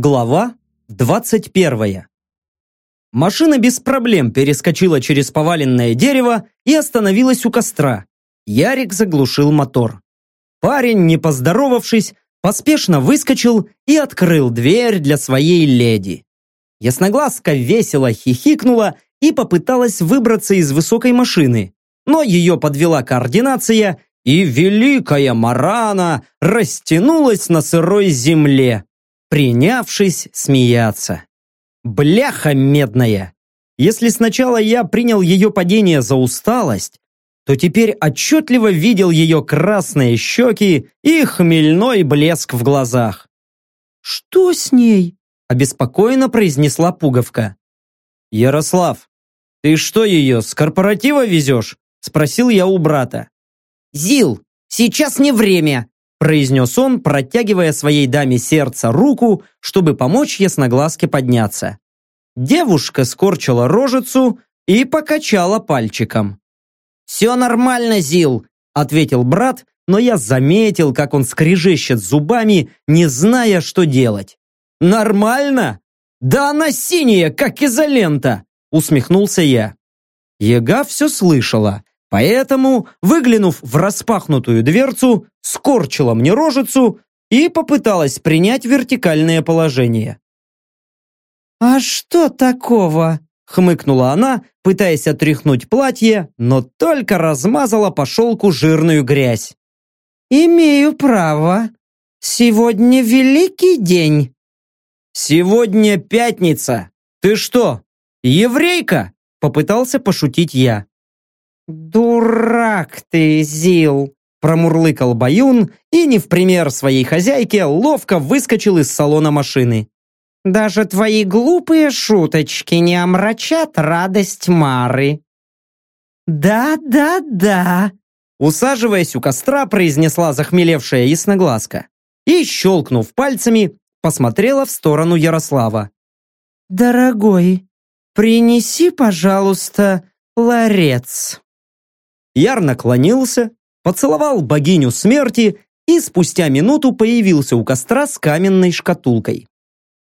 Глава 21. Машина без проблем перескочила через поваленное дерево и остановилась у костра. Ярик заглушил мотор. Парень, не поздоровавшись, поспешно выскочил и открыл дверь для своей леди. Ясноглазка весело хихикнула и попыталась выбраться из высокой машины, но ее подвела координация, и великая Марана растянулась на сырой земле, принявшись смеяться. Бляха медная! Если сначала я принял ее падение за усталость, то теперь отчетливо видел ее красные щеки и хмельной блеск в глазах. «Что с ней?» – обеспокоенно произнесла пуговка. «Ярослав, ты что ее, с корпоратива везешь?» – спросил я у брата. «Зил, сейчас не время!» Произнес он, протягивая своей даме сердца руку, чтобы помочь ясноглазке подняться. Девушка скорчила рожицу и покачала пальчиком. «Все нормально, Зил», — ответил брат, но я заметил, как он скрежещет зубами, не зная, что делать. «Нормально? Да она синяя, как изолента!» — усмехнулся я. Ега все слышала, Поэтому, выглянув в распахнутую дверцу, скорчила мне рожицу и попыталась принять вертикальное положение. «А что такого?» — хмыкнула она, пытаясь отряхнуть платье, но только размазала по шелку жирную грязь. «Имею право. Сегодня великий день». «Сегодня пятница. Ты что, еврейка?» — попытался пошутить я. «Дурак ты, Зил!» Промурлыкал Баюн и, не в пример своей хозяйке, ловко выскочил из салона машины. «Даже твои глупые шуточки не омрачат радость Мары». «Да-да-да», усаживаясь у костра, произнесла захмелевшая ясноглазка и, щелкнув пальцами, посмотрела в сторону Ярослава. «Дорогой, принеси, пожалуйста, ларец». Яр наклонился, поцеловал богиню смерти и спустя минуту появился у костра с каменной шкатулкой.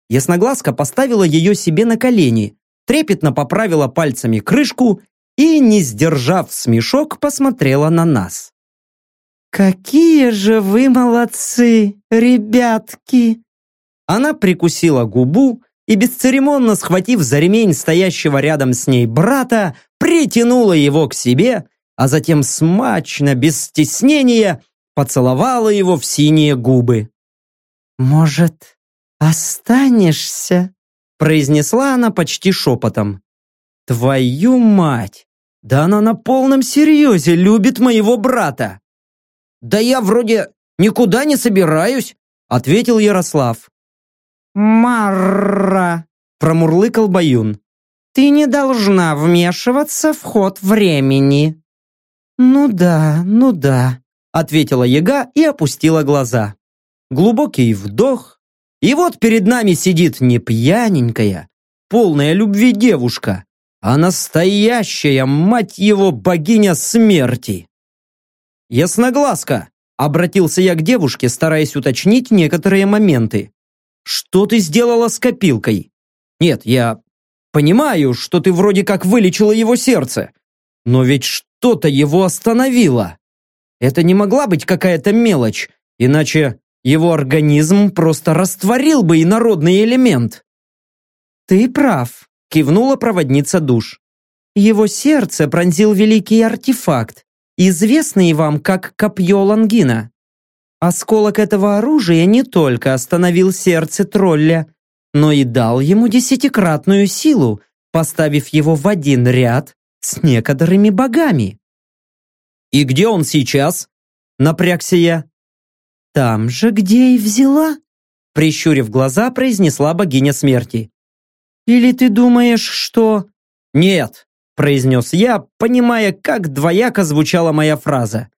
Ясноглазка поставила ее себе на колени, трепетно поправила пальцами крышку и, не сдержав смешок, посмотрела на нас. «Какие же вы молодцы, ребятки!» Она прикусила губу и, бесцеремонно схватив за ремень стоящего рядом с ней брата, притянула его к себе а затем смачно, без стеснения, поцеловала его в синие губы. «Может, останешься?» произнесла она почти шепотом. «Твою мать! Да она на полном серьезе любит моего брата!» «Да я вроде никуда не собираюсь», ответил Ярослав. «Марра!» промурлыкал Баюн. «Ты не должна вмешиваться в ход времени». «Ну да, ну да», — ответила яга и опустила глаза. Глубокий вдох, и вот перед нами сидит не пьяненькая, полная любви девушка, а настоящая, мать его, богиня смерти. «Ясноглазка!» — обратился я к девушке, стараясь уточнить некоторые моменты. «Что ты сделала с копилкой?» «Нет, я понимаю, что ты вроде как вылечила его сердце, но ведь что-то его остановило. Это не могла быть какая-то мелочь, иначе его организм просто растворил бы инородный элемент. «Ты прав», — кивнула проводница душ. «Его сердце пронзил великий артефакт, известный вам как копье Лангина. Осколок этого оружия не только остановил сердце тролля, но и дал ему десятикратную силу, поставив его в один ряд с некоторыми богами. «И где он сейчас?» – напрягся я. «Там же, где и взяла», – прищурив глаза, произнесла богиня смерти. «Или ты думаешь, что...» «Нет», – произнес я, понимая, как двояко звучала моя фраза.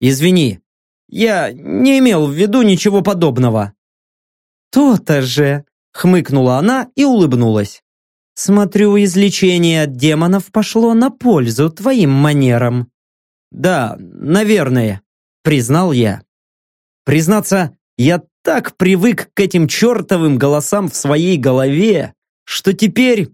«Извини, я не имел в виду ничего подобного». «То-то же!» – хмыкнула она и улыбнулась. Смотрю, излечение от демонов пошло на пользу твоим манерам. Да, наверное, признал я. Признаться, я так привык к этим чертовым голосам в своей голове, что теперь...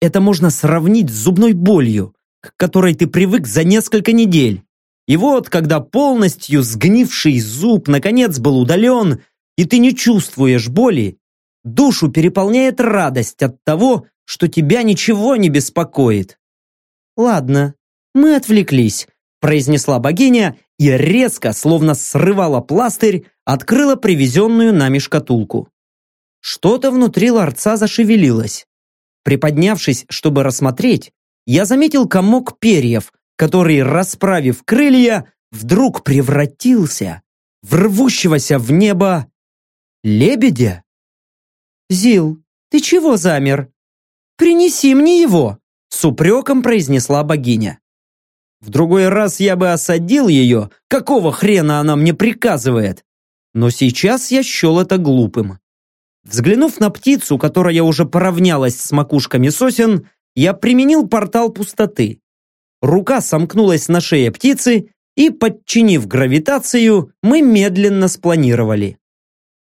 Это можно сравнить с зубной болью, к которой ты привык за несколько недель. И вот, когда полностью сгнивший зуб наконец был удален, и ты не чувствуешь боли, душу переполняет радость от того, что тебя ничего не беспокоит. «Ладно, мы отвлеклись», – произнесла богиня и резко, словно срывала пластырь, открыла привезенную нами шкатулку. Что-то внутри ларца зашевелилось. Приподнявшись, чтобы рассмотреть, я заметил комок перьев, который, расправив крылья, вдруг превратился в рвущегося в небо лебедя. «Зил, ты чего замер? Принеси мне его!» с упреком произнесла богиня. В другой раз я бы осадил ее, какого хрена она мне приказывает. Но сейчас я счел это глупым. Взглянув на птицу, которая уже поравнялась с макушками сосен, я применил портал пустоты. Рука сомкнулась на шее птицы, и, подчинив гравитацию, мы медленно спланировали.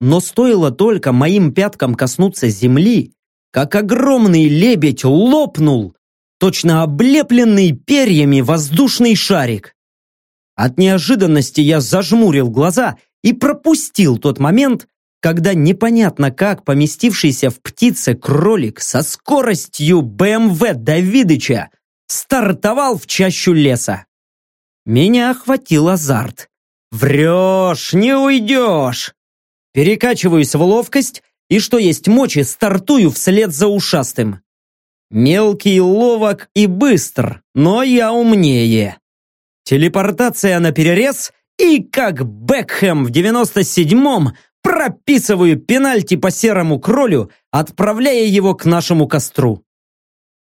Но стоило только моим пяткам коснуться земли, как огромный лебедь лопнул, точно облепленный перьями воздушный шарик. От неожиданности я зажмурил глаза и пропустил тот момент, когда непонятно как поместившийся в птице кролик со скоростью БМВ Давидыча стартовал в чащу леса. Меня охватил азарт. Врешь, не уйдешь. Перекачиваюсь в ловкость и, что есть мочи, стартую вслед за ушастым. Мелкий, ловок и быстр, но я умнее. Телепортация на перерез и, как Бекхэм в 97-м, прописываю пенальти по серому кролю, отправляя его к нашему костру.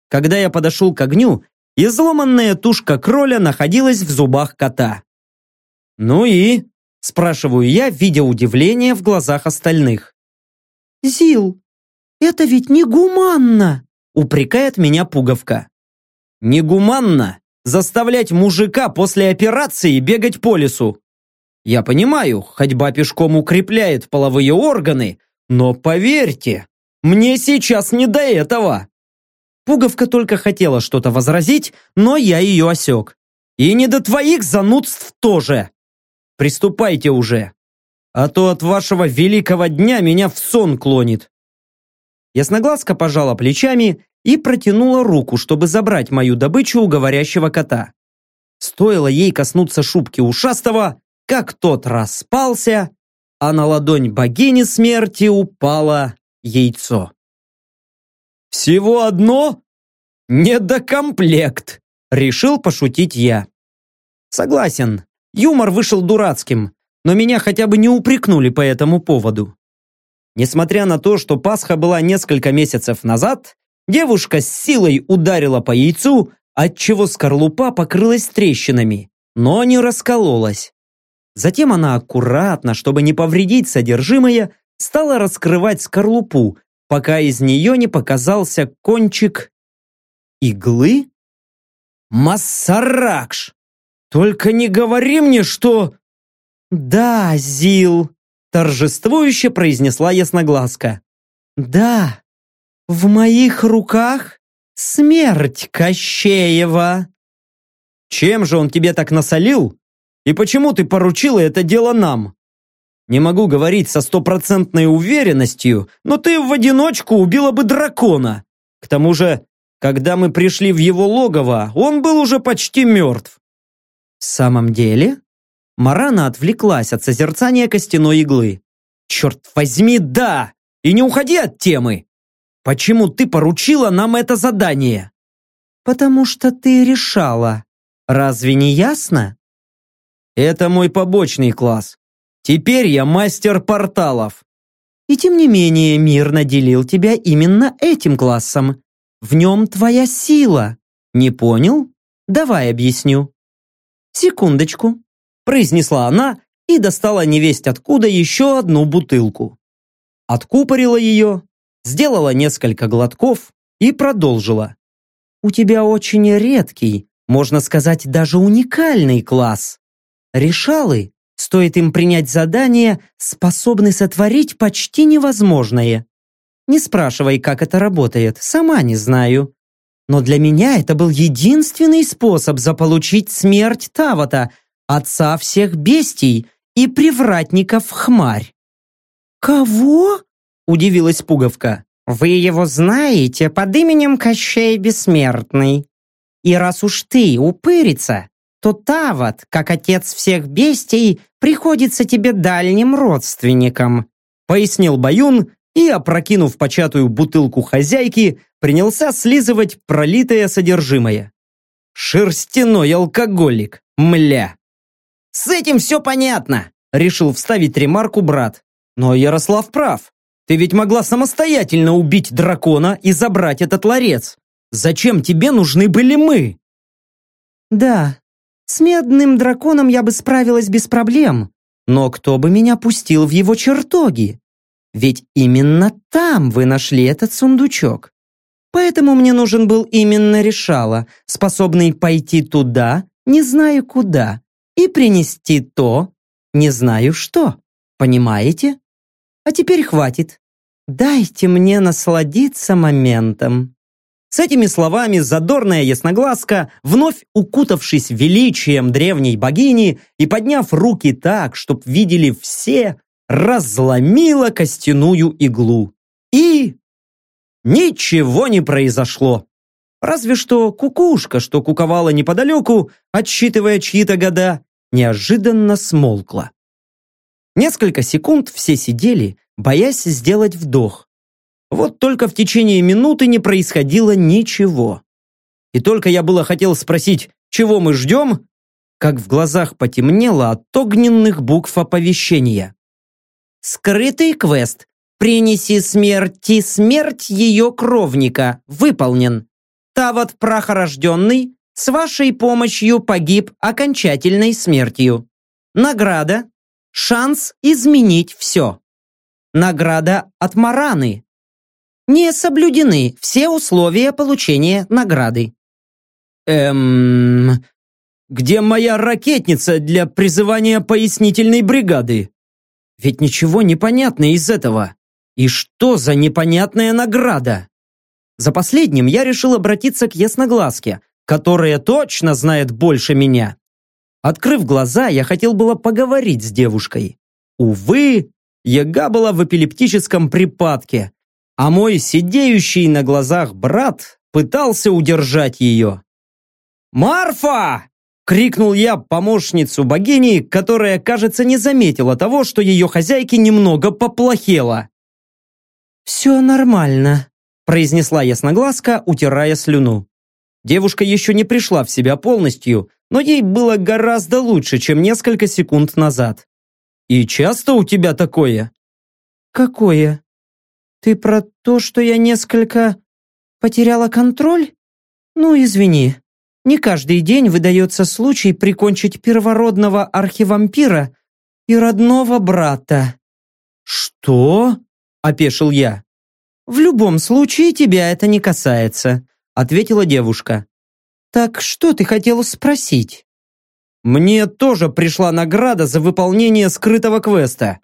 Когда я подошел к огню, изломанная тушка кроля находилась в зубах кота. «Ну и?» – спрашиваю я, видя удивление в глазах остальных. «Зил, это ведь не гуманно!» – упрекает меня пуговка. «Негуманно заставлять мужика после операции бегать по лесу. Я понимаю, ходьба пешком укрепляет половые органы, но поверьте, мне сейчас не до этого. Пуговка только хотела что-то возразить, но я ее осек. И не до твоих занудств тоже. Приступайте уже. А то от вашего великого дня меня в сон клонит. Ясноглазка пожала плечами и протянула руку, чтобы забрать мою добычу у говорящего кота. Стоило ей коснуться шубки ушастого, как тот распался, а на ладонь богини смерти упало яйцо. «Всего одно? Недокомплект!» Решил пошутить я. Согласен, юмор вышел дурацким, но меня хотя бы не упрекнули по этому поводу. Несмотря на то, что Пасха была несколько месяцев назад, девушка с силой ударила по яйцу, отчего скорлупа покрылась трещинами, но не раскололась. Затем она аккуратно, чтобы не повредить содержимое, стала раскрывать скорлупу, пока из нее не показался кончик иглы? Массаракш! Только не говори мне, что... Да, Зил, торжествующе произнесла ясноглазка. Да, в моих руках смерть Кощеева. Чем же он тебе так насолил? И почему ты поручила это дело нам? Не могу говорить со стопроцентной уверенностью, но ты в одиночку убила бы дракона. К тому же, когда мы пришли в его логово, он был уже почти мертв. В самом деле? Марана отвлеклась от созерцания костяной иглы. Черт возьми, да! И не уходи от темы! Почему ты поручила нам это задание? Потому что ты решала. Разве не ясно? Это мой побочный класс. Теперь я мастер порталов. И тем не менее мир наделил тебя именно этим классом. В нем твоя сила. Не понял? Давай объясню. Секундочку. Произнесла она и достала невесть откуда еще одну бутылку. Откупорила ее, сделала несколько глотков и продолжила. У тебя очень редкий, можно сказать, даже уникальный класс. Решалы стоит им принять задание, способны сотворить почти невозможное. Не спрашивай, как это работает, сама не знаю. Но для меня это был единственный способ заполучить смерть Тавата, отца всех бестий и привратников хмарь. «Кого?» – удивилась Пуговка. «Вы его знаете под именем Кощей Бессмертный. И раз уж ты упырица, то Тават, как отец всех бестий, приходится тебе дальним родственником», пояснил Баюн и, опрокинув початую бутылку хозяйки, принялся слизывать пролитое содержимое. «Шерстяной алкоголик, мля!» «С этим все понятно!» – решил вставить ремарку брат. «Но Ярослав прав. Ты ведь могла самостоятельно убить дракона и забрать этот ларец. Зачем тебе нужны были мы?» «Да, с медным драконом я бы справилась без проблем. Но кто бы меня пустил в его чертоги? Ведь именно там вы нашли этот сундучок. Поэтому мне нужен был именно решала, способный пойти туда, не знаю куда, и принести то, не знаю что. Понимаете? А теперь хватит. Дайте мне насладиться моментом. С этими словами задорная ясноглазка, вновь укутавшись величием древней богини и подняв руки так, чтоб видели все, разломила костяную иглу. И ничего не произошло. Разве что кукушка, что куковала неподалеку, отсчитывая чьи-то года, неожиданно смолкла. Несколько секунд все сидели, боясь сделать вдох. Вот только в течение минуты не происходило ничего. И только я было хотел спросить, чего мы ждем, как в глазах потемнело от огненных букв оповещения. Скрытый квест. Принеси смерти смерть ее кровника. Выполнен. Тават прахорожденный с вашей помощью погиб окончательной смертью. Награда. Шанс изменить все. Награда от Мараны. Не соблюдены все условия получения награды. Эм... Где моя ракетница для призывания пояснительной бригады? Ведь ничего не понятно из этого. И что за непонятная награда? За последним я решил обратиться к ясноглазке, которая точно знает больше меня. Открыв глаза, я хотел было поговорить с девушкой. Увы, яга была в эпилептическом припадке, а мой сидеющий на глазах брат пытался удержать ее. «Марфа!» Крикнул я помощницу богини, которая, кажется, не заметила того, что ее хозяйке немного поплохело. «Все нормально», – произнесла ясноглазка, утирая слюну. Девушка еще не пришла в себя полностью, но ей было гораздо лучше, чем несколько секунд назад. «И часто у тебя такое?» «Какое? Ты про то, что я несколько потеряла контроль? Ну, извини, не каждый день выдается случай прикончить первородного архивампира и родного брата. «Что?» – опешил я. «В любом случае тебя это не касается», – ответила девушка. «Так что ты хотела спросить?» «Мне тоже пришла награда за выполнение скрытого квеста.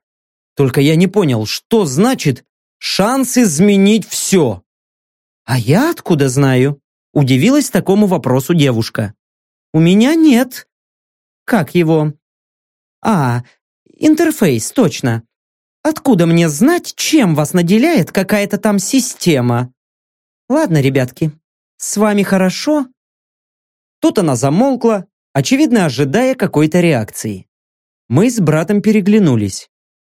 Только я не понял, что значит «шанс изменить все». «А я откуда знаю?» Удивилась такому вопросу девушка. «У меня нет». «Как его?» «А, интерфейс, точно. Откуда мне знать, чем вас наделяет какая-то там система?» «Ладно, ребятки, с вами хорошо?» Тут она замолкла, очевидно ожидая какой-то реакции. Мы с братом переглянулись.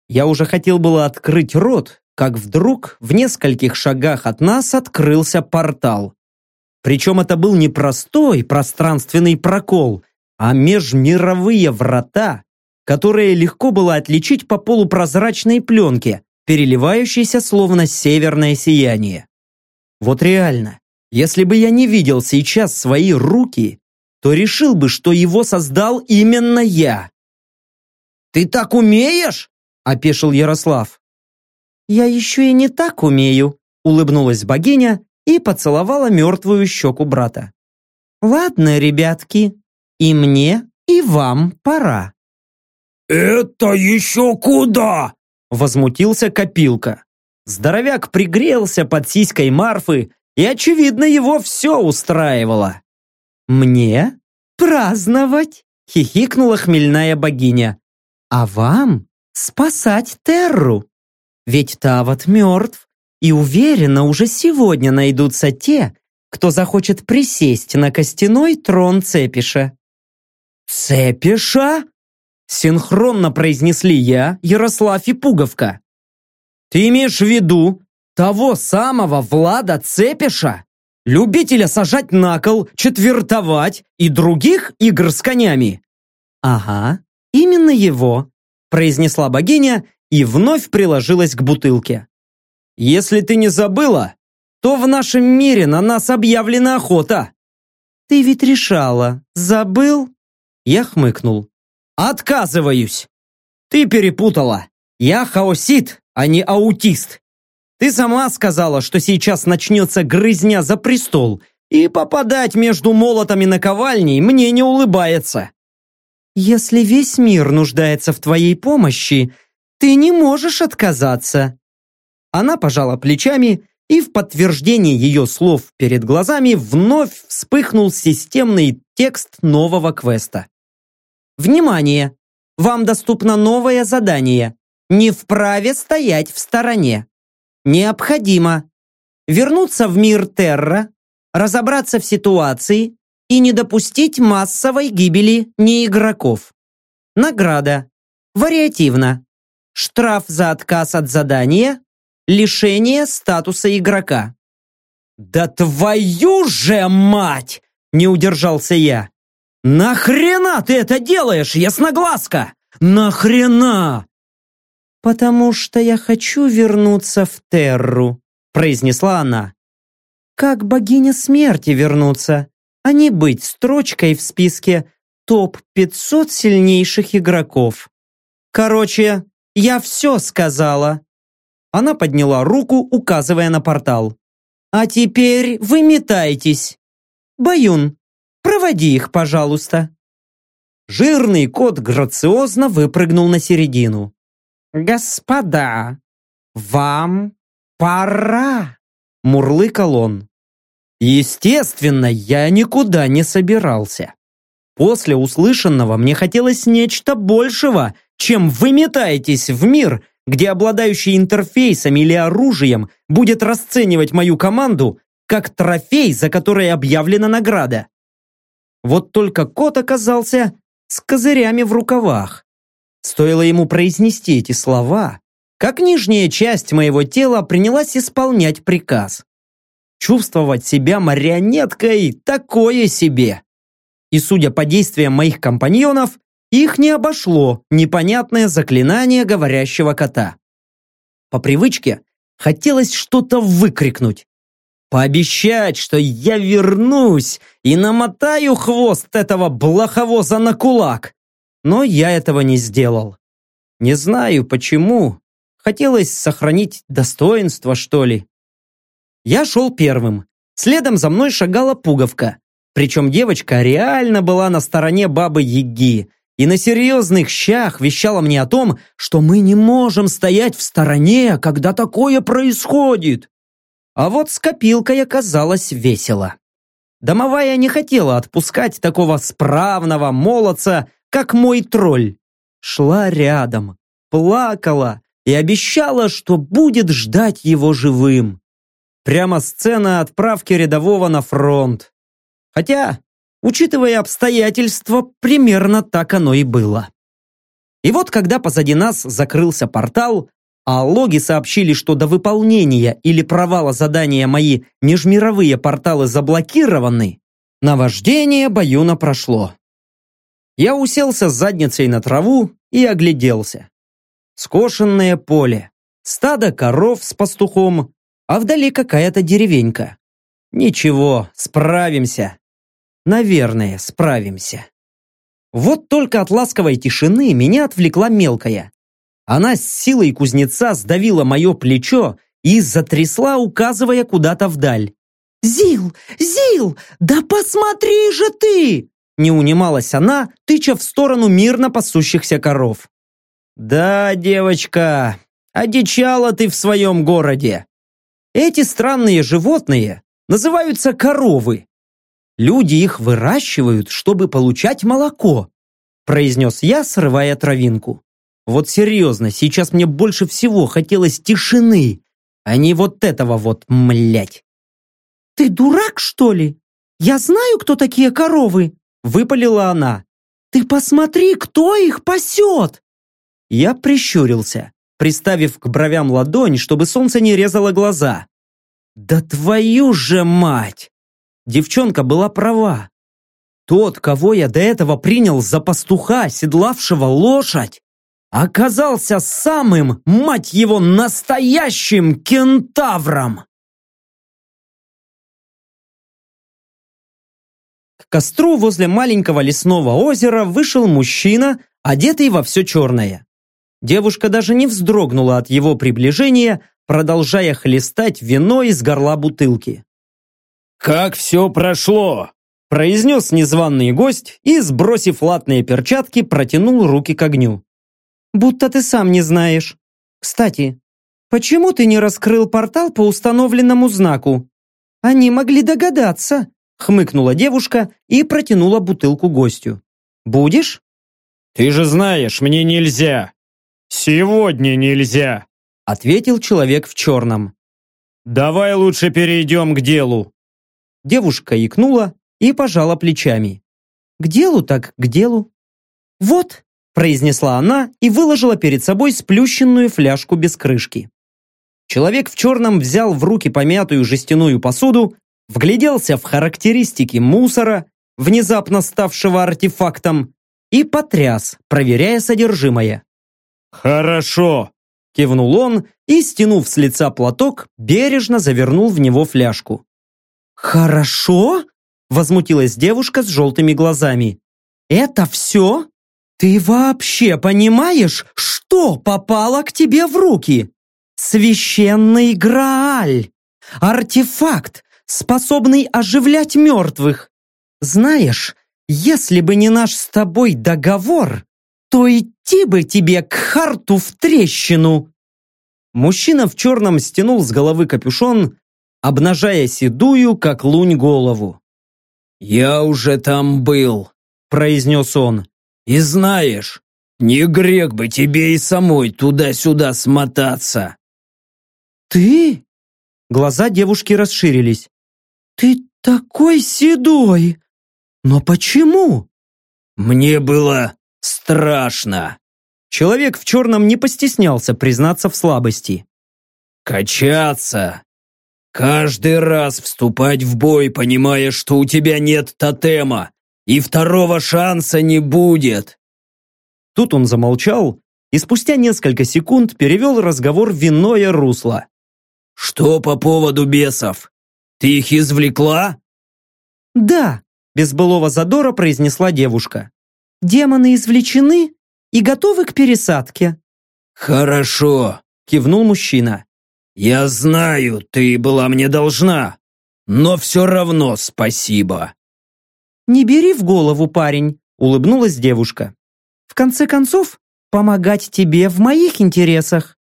Я уже хотел было открыть рот, как вдруг в нескольких шагах от нас открылся портал. Причем это был не простой пространственный прокол, а межмировые врата, которые легко было отличить по полупрозрачной пленке, переливающейся словно северное сияние. Вот реально, если бы я не видел сейчас свои руки, то решил бы, что его создал именно я. «Ты так умеешь?» – опешил Ярослав. «Я еще и не так умею», – улыбнулась богиня и поцеловала мертвую щеку брата. «Ладно, ребятки, и мне, и вам пора». «Это еще куда?» Возмутился Копилка. Здоровяк пригрелся под сиськой Марфы, и, очевидно, его все устраивало. «Мне? Праздновать?» — хихикнула хмельная богиня. «А вам спасать Терру? Ведь Тават мертв, и уверена, уже сегодня найдутся те, кто захочет присесть на костяной трон Цепиша». «Цепиша?» Синхронно произнесли я, Ярослав и Пуговка. Ты имеешь в виду того самого Влада Цепиша? Любителя сажать на кол, четвертовать и других игр с конями? Ага, именно его, произнесла богиня и вновь приложилась к бутылке. Если ты не забыла, то в нашем мире на нас объявлена охота. Ты ведь решала, забыл? Я хмыкнул. Отказываюсь. Ты перепутала. Я хаосит, а не аутист. Ты сама сказала, что сейчас начнется грызня за престол, и попадать между молотами наковальней мне не улыбается. Если весь мир нуждается в твоей помощи, ты не можешь отказаться. Она пожала плечами, и в подтверждение ее слов перед глазами вновь вспыхнул системный текст нового квеста. Внимание! Вам доступно новое задание. Не вправе стоять в стороне. Необходимо вернуться в мир Терра, разобраться в ситуации и не допустить массовой гибели неигроков. Награда. Вариативно. Штраф за отказ от задания, лишение статуса игрока. «Да твою же мать!» – не удержался я. «Нахрена ты это делаешь, ясноглазка? Нахрена?» «Потому что я хочу вернуться в Терру», произнесла она. «Как богиня смерти вернуться, а не быть строчкой в списке топ-500 сильнейших игроков. Короче, я все сказала». Она подняла руку, указывая на портал. «А теперь вы метайтесь. Баюн, Проводи их, пожалуйста». Жирный кот грациозно выпрыгнул на середину. «Господа, вам пора!» Мурлыкал он. Естественно, я никуда не собирался. После услышанного мне хотелось нечто большего, чем вы метаетесь в мир, где обладающий интерфейсом или оружием будет расценивать мою команду как трофей, за который объявлена награда. Вот только кот оказался с козырями в рукавах. Стоило ему произнести эти слова, как нижняя часть моего тела принялась исполнять приказ. Чувствовать себя марионеткой – такое себе. И судя по действиям моих компаньонов, их не обошло непонятное заклинание говорящего кота. По привычке хотелось что-то выкрикнуть, Пообещать, что я вернусь и намотаю хвост этого блоховоза на кулак. Но я этого не сделал. Не знаю почему. Хотелось сохранить достоинство, что ли. Я шел первым. Следом за мной шагала пуговка. Причем девочка реально была на стороне бабы Яги и на серьезных щах вещала мне о том, что мы не можем стоять в стороне, когда такое происходит. А вот с копилкой оказалось весело. Домовая не хотела отпускать такого справного молодца, как мой тролль. Шла рядом, плакала и обещала, что будет ждать его живым. Прямо сцена отправки рядового на фронт. Хотя, учитывая обстоятельства, примерно так оно и было. И вот когда позади нас закрылся портал, а логи сообщили, что до выполнения или провала задания мои межмировые порталы заблокированы, наваждение Баюна прошло. Я уселся с задницей на траву и огляделся. Скошенное поле, стадо коров с пастухом, а вдали какая-то деревенька. Ничего, справимся. Наверное, справимся. Вот только от ласковой тишины меня отвлекла мелкая. Она с силой кузнеца сдавила мое плечо и затрясла, указывая куда-то вдаль. «Зил! Зил! Да посмотри же ты!» Не унималась она, тыча в сторону мирно пасущихся коров. Да, девочка, одичала ты в своем городе. Эти странные животные называются коровы. Люди их выращивают, чтобы получать молоко, произнес я, срывая травинку. Вот серьезно, сейчас мне больше всего хотелось тишины, а не вот этого вот, млять. «Ты дурак, что ли? Я знаю, кто такие коровы!» Выпалила она. «Ты посмотри, кто их пасет!» Я прищурился, приставив к бровям ладонь, чтобы солнце не резало глаза. «Да твою же мать!» Девчонка была права. Тот, кого я до этого принял за пастуха, седлавшего лошадь, оказался самым, мать его, настоящим кентавром. К костру возле маленького лесного озера вышел мужчина, одетый во все черное. Девушка даже не вздрогнула от его приближения, продолжая хлестать вино из горла бутылки. «Как все прошло?» произнес незваный гость и, сбросив латные перчатки, протянул руки к огню. «Будто ты сам не знаешь. Кстати, почему ты не раскрыл портал по установленному знаку? Они могли догадаться», хмыкнула девушка и протянула бутылку гостю. «Будешь?» «Ты же знаешь, мне нельзя. Сегодня нельзя», ответил человек в черном. «Давай лучше перейдем к делу». Девушка икнула и пожала плечами. «К делу так к делу». «Вот», произнесла она и выложила перед собой сплющенную фляжку без крышки. Человек в черном взял в руки помятую жестяную посуду, вгляделся в характеристики мусора, внезапно ставшего артефактом, и потряс, проверяя содержимое. «Хорошо!» – кивнул он и, стянув с лица платок, бережно завернул в него фляжку. «Хорошо?» Возмутилась девушка с желтыми глазами. «Это все? Ты вообще понимаешь, что попало к тебе в руки? Священный Грааль! Артефакт, способный оживлять мертвых! Знаешь, если бы не наш с тобой договор, то идти бы тебе к харту в трещину!» Мужчина в черном стянул с головы капюшон, обнажая седую, как лунь, голову. «Я уже там был», — произнес он. «И знаешь, не грех бы тебе и самой туда-сюда смотаться». «Ты?» Глаза девушки расширились. «Ты такой седой! Но почему?» «Мне было страшно». Человек в черном не постеснялся признаться в слабости. «Качаться Каждый раз вступать в бой, понимая, что у тебя нет тотема, и второго шанса не будет. Тут он замолчал и спустя несколько секунд перевел разговор в иное русло. «Что по поводу бесов? Ты их извлекла?» «Да», – без былого задора произнесла девушка. «Демоны извлечены и готовы к пересадке». «Хорошо», – кивнул мужчина. «Я знаю, ты была мне должна, но все равно спасибо». «Не бери в голову, парень», — улыбнулась девушка. «В конце концов, помогать тебе в моих интересах.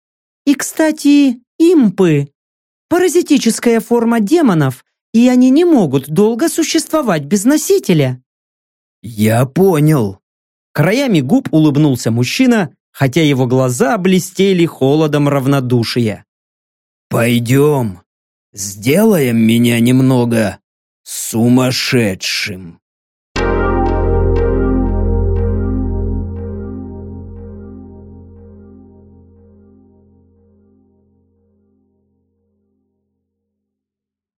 И, кстати, импы — паразитическая форма демонов, и они не могут долго существовать без носителя». «Я понял». Краями губ улыбнулся мужчина, хотя его глаза блестели холодом равнодушия. «Пойдем, сделаем меня немного сумасшедшим».